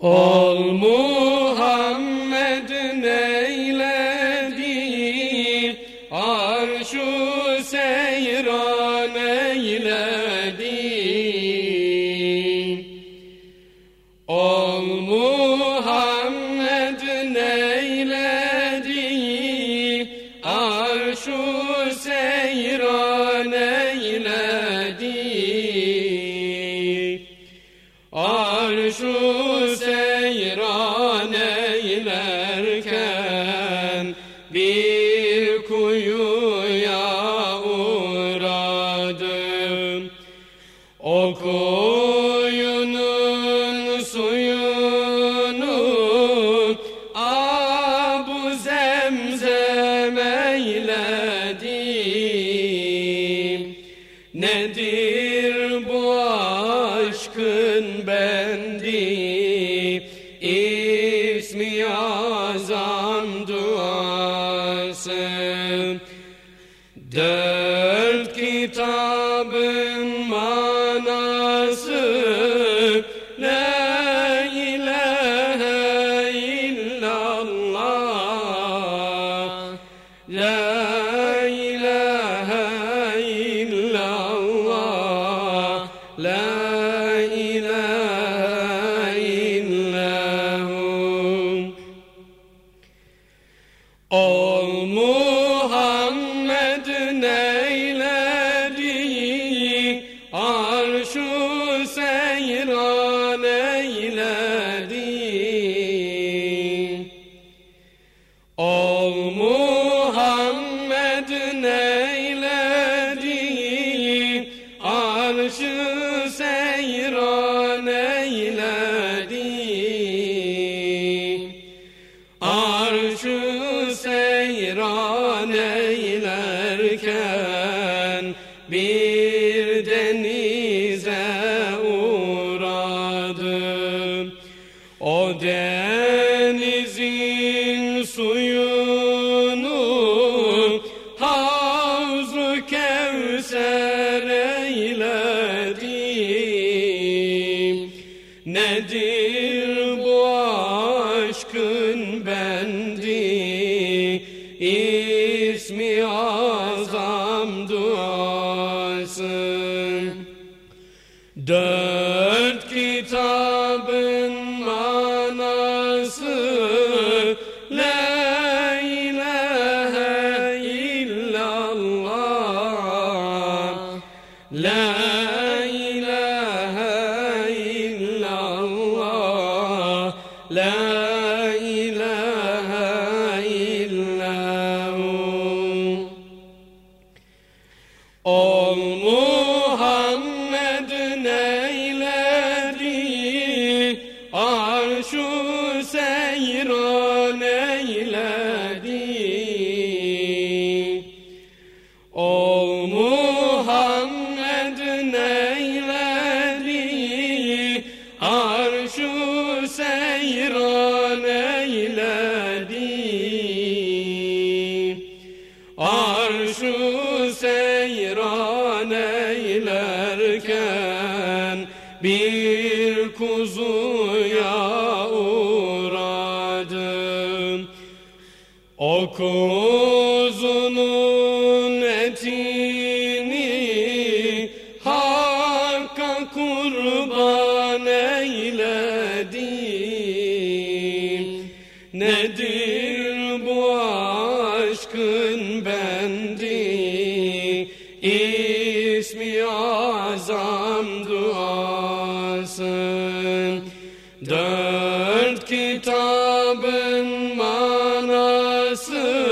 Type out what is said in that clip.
Ol Muhammed neyledi Arşu seyran eyledi Ol Muhammed neyledi bir kuyuya uğradım. O kuyunun suyunu Abu Zemzem eyledim. Nedir bu aşkın bendi ismi La ilahe illallah La Arşı seyran eyledi Arşı seyran eylerken bir denize uğradım. O denizin suyunu Havzu Kevser aşkın bendi ismi azam duası Dört kitabın Ol Muhammed neyledi? Arşu seyran eyledi Ol Muhammed neyledi? Arşu seyran eyledi Arşu bir kuzuya uğradım. O kuzunun etini Hakk'a kurban eyledim. Nedir azam duası Dört kitabın manası